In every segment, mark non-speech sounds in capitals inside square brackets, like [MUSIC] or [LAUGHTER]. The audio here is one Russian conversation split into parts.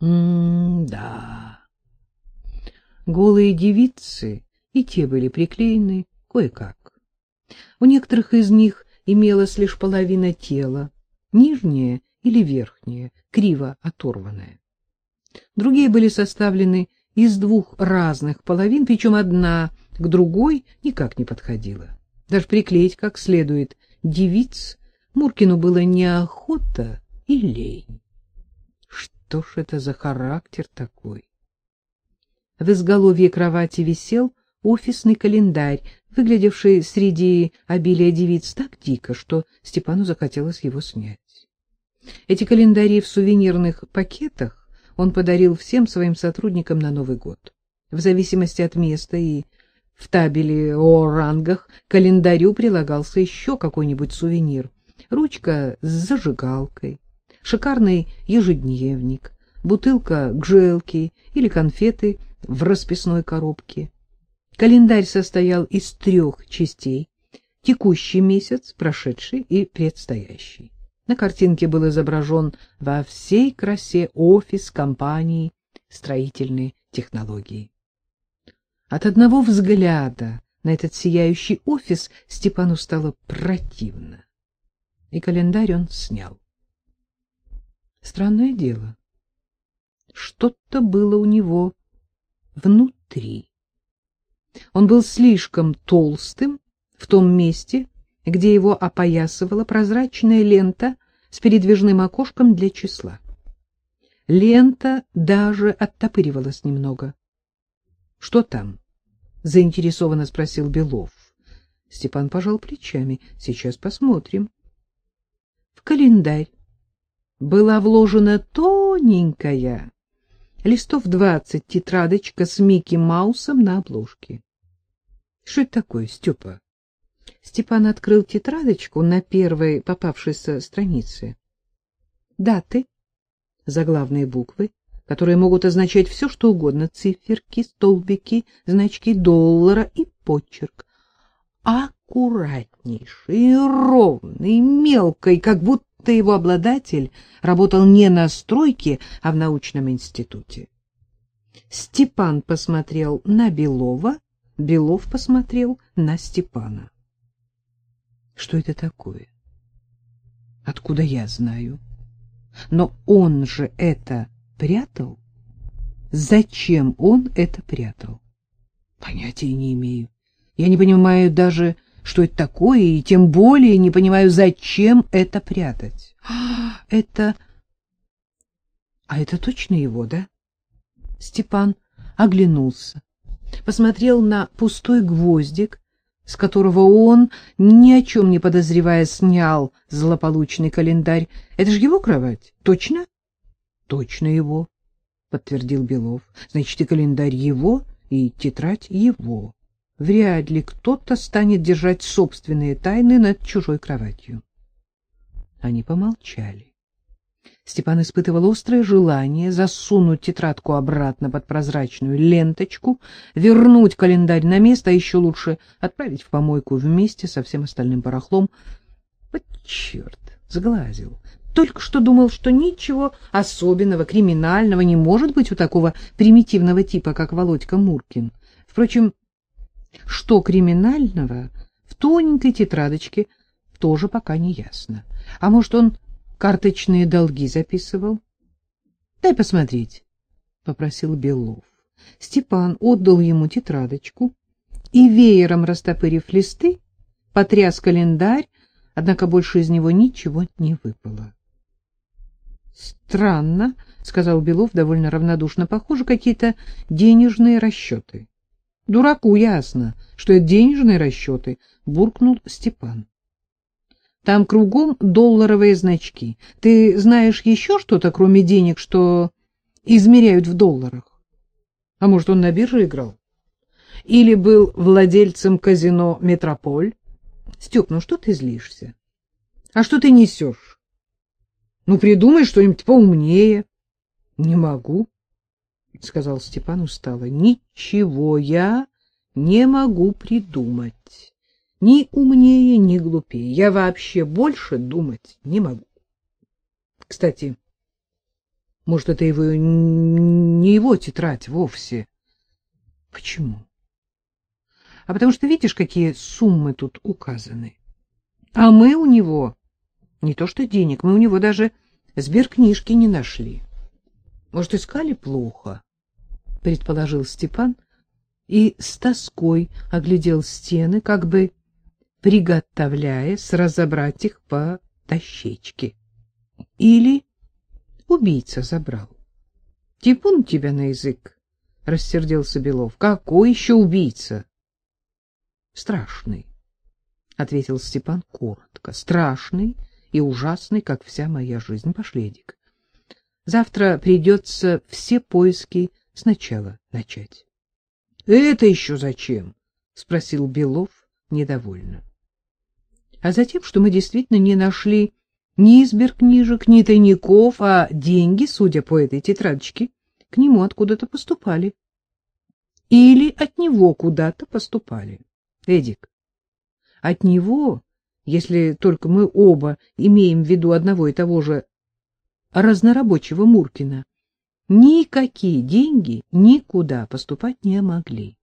М-да. Голые девицы и те были приклеены кое-как. У некоторых из них имелась лишь половина тела, нижняя или верхняя, криво оторванная. Другие были составлены из двух разных половин, причем одна к другой никак не подходила. Даже приклеить как следует девиц Муркину было неохота и лень. Что ж это за характер такой? В изголовье кровати висел офисный календарь, выглядевший среди обилия девиц так дико, что Степану захотелось его снять. Эти календари в сувенирных пакетах он подарил всем своим сотрудникам на Новый год. В зависимости от места и в табеле о рангах календарю прилагался еще какой-нибудь сувенир. Ручка с зажигалкой, шикарный ежедневник, бутылка гжелки или конфеты в расписной коробке. Календарь состоял из трех частей — текущий месяц, прошедший и предстоящий. На картинке был изображен во всей красе офис компании строительной технологии. От одного взгляда на этот сияющий офис Степану стало противно, и календарь он снял. Странное дело, что-то было у него внутри. Он был слишком толстым в том месте, где его опоясывала прозрачная лента с передвижным окошком для числа. Лента даже оттопыривалась немного. — Что там? — заинтересованно спросил Белов. Степан пожал плечами. — Сейчас посмотрим. В календарь была вложена тоненькая, листов двадцать тетрадочка с Микки Маусом на обложке. Что это такое, Степа? Степан открыл тетрадочку на первой попавшейся странице. Даты, заглавные буквы, которые могут означать все, что угодно, циферки, столбики, значки доллара и почерк. Аккуратнейший, ровный, мелкой, как будто его обладатель работал не на стройке, а в научном институте. Степан посмотрел на Белова, Белов посмотрел на Степана. Что это такое? Откуда я знаю? Но он же это прятал? Зачем он это прятал? Понятия не имею. Я не понимаю даже, что это такое, и тем более не понимаю, зачем это прятать. А, [GASPS] это... А это точно его, да? Степан оглянулся посмотрел на пустой гвоздик, с которого он, ни о чем не подозревая, снял злополучный календарь. — Это же его кровать? Точно? — Точно его, — подтвердил Белов. — Значит, и календарь его, и тетрадь его. Вряд ли кто-то станет держать собственные тайны над чужой кроватью. Они помолчали. Степан испытывал острое желание засунуть тетрадку обратно под прозрачную ленточку, вернуть календарь на место, а еще лучше отправить в помойку вместе со всем остальным барахлом. Вот черт, сглазил. Только что думал, что ничего особенного, криминального не может быть у такого примитивного типа, как Володька Муркин. Впрочем, что криминального в тоненькой тетрадочке тоже пока не ясно. А может, он карточные долги записывал. — Дай посмотреть, — попросил Белов. Степан отдал ему тетрадочку и, веером растопырив листы, потряс календарь, однако больше из него ничего не выпало. — Странно, — сказал Белов довольно равнодушно, — похоже, какие-то денежные расчеты. — Дураку ясно, что это денежные расчеты, — буркнул Степан. Там кругом долларовые значки. Ты знаешь еще что-то, кроме денег, что измеряют в долларах? А может, он на бирже играл? Или был владельцем казино «Метрополь»? Степ, ну что ты злишься? А что ты несешь? Ну, придумай что-нибудь поумнее. Не могу, — сказал Степан устало. Ничего я не могу придумать. Ни умнее, ни глупее. Я вообще больше думать не могу. Кстати, Может, это его не его тетрадь вовсе. Почему? А потому что видишь, какие суммы тут указаны. А мы у него не то что денег, мы у него даже сберкнижки не нашли. Может, искали плохо, предположил Степан и с тоской оглядел стены, как бы приготовляясь разобрать их по дощечке. Или убийца забрал. — Типун тебя на язык, — рассердился Белов. — Какой еще убийца? — Страшный, — ответил Степан коротко. — Страшный и ужасный, как вся моя жизнь. Пошли, Эдик. Завтра придется все поиски сначала начать. — Это еще зачем? — спросил Белов недовольно. — А затем, что мы действительно не нашли ни изберкнижек, ни тайников, а деньги, судя по этой тетрадочке, к нему откуда-то поступали. Или от него куда-то поступали. Эдик, от него, если только мы оба имеем в виду одного и того же разнорабочего Муркина, никакие деньги никуда поступать не могли.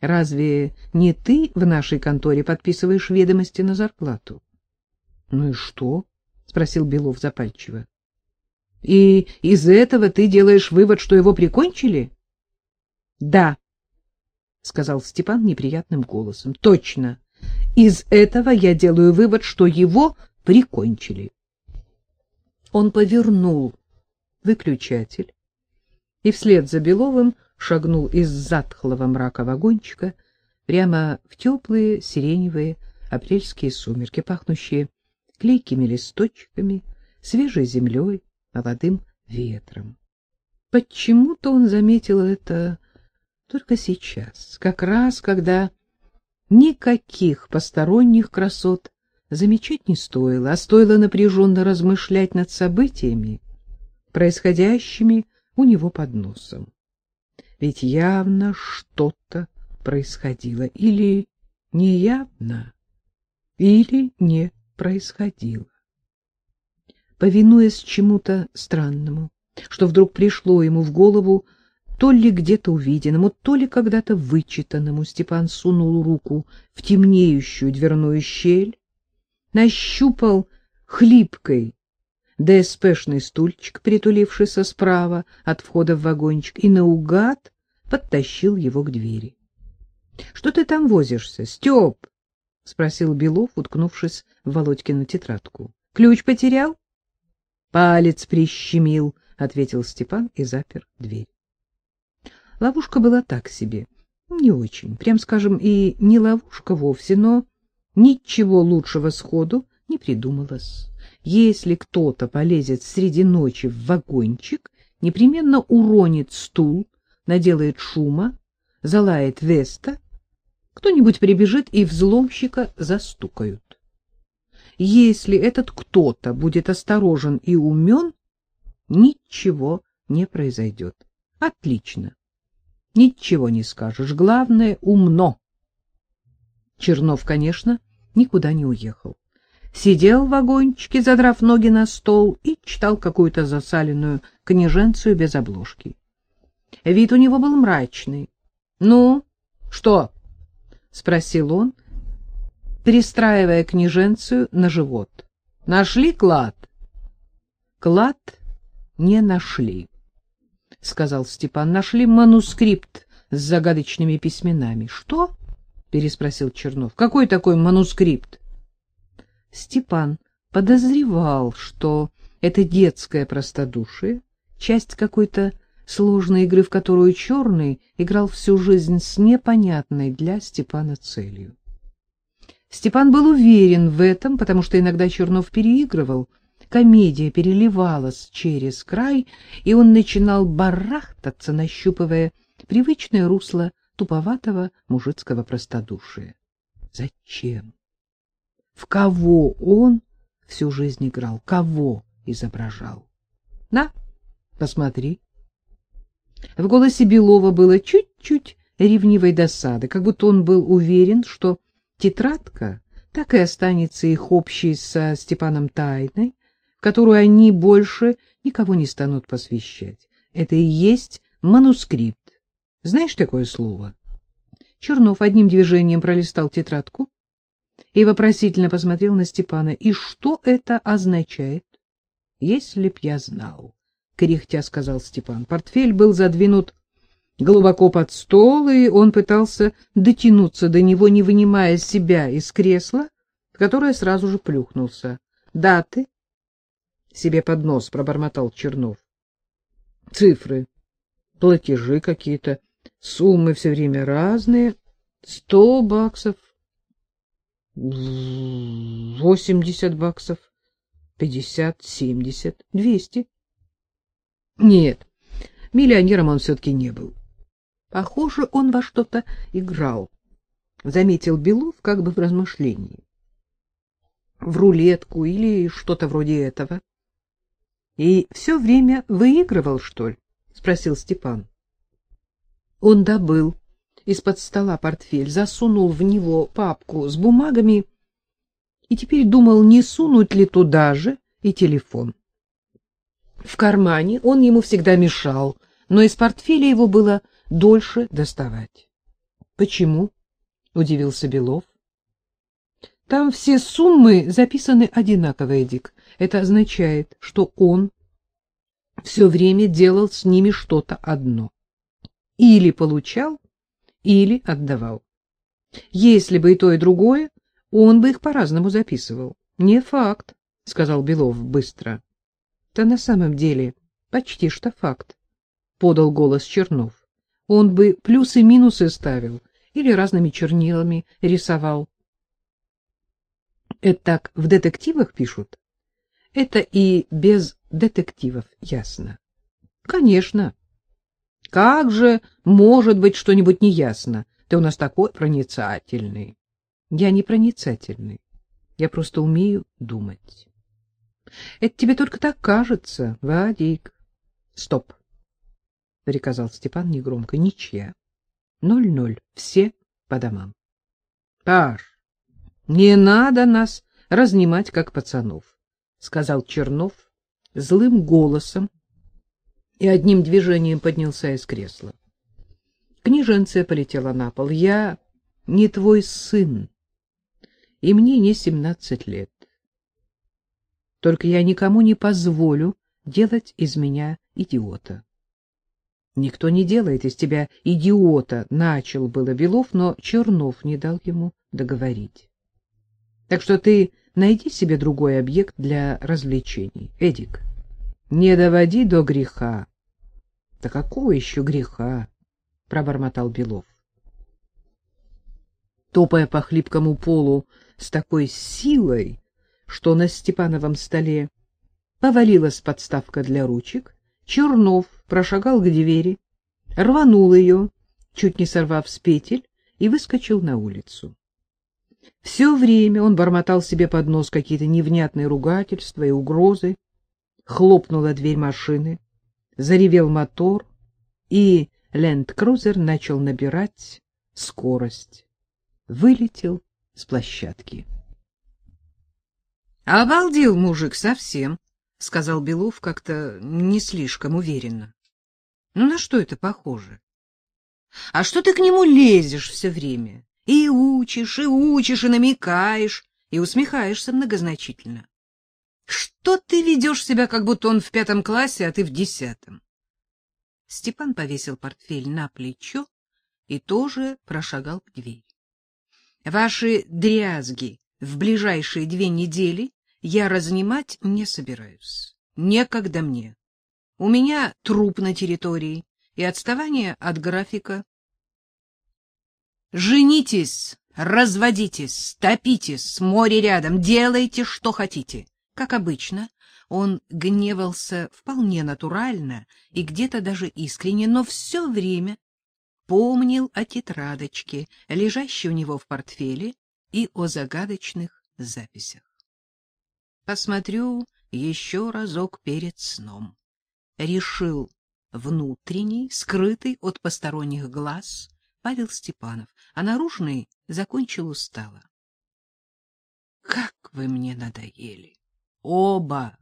Разве не ты в нашей конторе подписываешь ведомости на зарплату? Ну и что? — спросил Белов запальчиво. — И из этого ты делаешь вывод, что его прикончили? — Да, — сказал Степан неприятным голосом. — Точно. Из этого я делаю вывод, что его прикончили. Он повернул выключатель и вслед за Беловым шагнул из затхлого мрака вагончика прямо в теплые сиреневые апрельские сумерки, пахнущие клейкими листочками, свежей землей, молодым ветром. Почему-то он заметил это только сейчас, как раз когда никаких посторонних красот замечать не стоило, а стоило напряженно размышлять над событиями, происходящими у него под носом. Ведь явно что-то происходило, или неявно, или не происходило. Повинуясь чему-то странному, что вдруг пришло ему в голову, то ли где-то увиденному, то ли когда-то вычитанному, Степан сунул руку в темнеющую дверную щель, нащупал хлипкой ДСПшный стульчик, притулившийся справа от входа в вагончик, и наугад подтащил его к двери. — Что ты там возишься, Степ? — спросил Белов, уткнувшись в Володькину тетрадку. — Ключ потерял? — Палец прищемил, — ответил Степан и запер дверь. Ловушка была так себе, не очень, прям скажем, и не ловушка вовсе, но ничего лучшего сходу не придумалось. Если кто-то полезет среди ночи в вагончик, непременно уронит стул, наделает шума, залает Веста — кто-нибудь прибежит и взломщика застукают. Если этот кто-то будет осторожен и умен, ничего не произойдет. Отлично. Ничего не скажешь. Главное — умно. Чернов, конечно, никуда не уехал. Сидел в вагончике, задрав ноги на стол, и читал какую-то засаленную книженцию без обложки. Вид у него был мрачный. — Ну, что? — спросил он, перестраивая княженцию на живот. — Нашли клад? — Клад не нашли, — сказал Степан. — Нашли манускрипт с загадочными письменами. — Что? — переспросил Чернов. — Какой такой манускрипт? Степан подозревал, что это детское простодушие, часть какой-то сложной игры, в которую Черный играл всю жизнь с непонятной для Степана целью. Степан был уверен в этом, потому что иногда Чернов переигрывал, комедия переливалась через край, и он начинал барахтаться, нащупывая привычное русло туповатого мужицкого простодушия. Зачем? В кого он всю жизнь играл? Кого изображал? На, посмотри. В голосе Белова было чуть-чуть ревнивой досады, как будто он был уверен, что тетрадка так и останется их общей со Степаном тайной, которую они больше никого не станут посвящать. Это и есть манускрипт. Знаешь такое слово? Чернов одним движением пролистал тетрадку и вопросительно посмотрел на Степана. И что это означает? Если б я знал, кряхтя сказал Степан. Портфель был задвинут глубоко под стол, и он пытался дотянуться до него, не вынимая себя из кресла, в которое сразу же плюхнулся. Даты? Себе под нос пробормотал Чернов. Цифры, платежи какие-то, суммы все время разные. Сто баксов, восемьдесят баксов, пятьдесят, семьдесят, двести. Нет, миллионером он все-таки не был. Похоже, он во что-то играл, — заметил Белов как бы в размышлении. В рулетку или что-то вроде этого. — И все время выигрывал, что ли? — спросил Степан. Он добыл из-под стола портфель, засунул в него папку с бумагами и теперь думал, не сунуть ли туда же и телефон. В кармане он ему всегда мешал, но из портфеля его было дольше доставать. — Почему? — удивился Белов. — Там все суммы записаны одинаково, Эдик. Это означает, что он все время делал с ними что-то одно. Или получал, или отдавал. Если бы и то, и другое, он бы их по-разному записывал. — Не факт, — сказал Белов быстро. — Да на самом деле почти что факт, — подал голос Чернов. Он бы плюсы-минусы ставил или разными чернилами рисовал. — Это так в детективах пишут? — Это и без детективов ясно. — Конечно. — Как же может быть что-нибудь неясно? Ты у нас такой проницательный. — Я не проницательный. Я просто умею думать. — Это тебе только так кажется, Вадик. — Стоп, — приказал Степан негромко. — Ничья. Ноль-ноль. Все по домам. — Паш, не надо нас разнимать, как пацанов, — сказал Чернов злым голосом и одним движением поднялся из кресла. Книженция полетела на пол. — Я не твой сын и мне не семнадцать лет. Только я никому не позволю делать из меня идиота. Никто не делает из тебя идиота, начал было Белов, но Чернов не дал ему договорить. Так что ты найди себе другой объект для развлечений. Эдик, не доводи до греха. Да какого еще греха? пробормотал Белов. Топая по хлипкому полу с такой силой, что на Степановом столе повалилась подставка для ручек, Чернов прошагал к двери, рванул ее, чуть не сорвав с петель, и выскочил на улицу. Все время он бормотал себе под нос какие-то невнятные ругательства и угрозы. Хлопнула дверь машины, заревел мотор, и ленд-крузер начал набирать скорость. Вылетел с площадки. — Обалдел мужик совсем, — сказал Белов как-то не слишком уверенно. — Ну, на что это похоже? — А что ты к нему лезешь все время? И учишь, и учишь, и намекаешь, и усмехаешься многозначительно. Что ты ведешь себя, как будто он в пятом классе, а ты в десятом? Степан повесил портфель на плечо и тоже прошагал к двери. Ваши дрязги в ближайшие две недели я разнимать не собираюсь. Некогда мне. У меня труп на территории и отставание от графика. Женитесь, разводитесь, топитесь, море рядом, делайте, что хотите. Как обычно, он гневался вполне натурально и где-то даже искренне, но все время помнил о тетрадочке, лежащей у него в портфеле, и о загадочных записях. Посмотрю еще разок перед сном. Решил внутренний, скрытый от посторонних глаз Павел Степанов, а наружный закончил устало. Как вы мне надоели! Оба!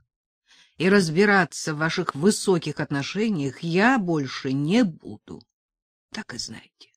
и разбираться в ваших высоких отношениях я больше не буду. Так и знайте.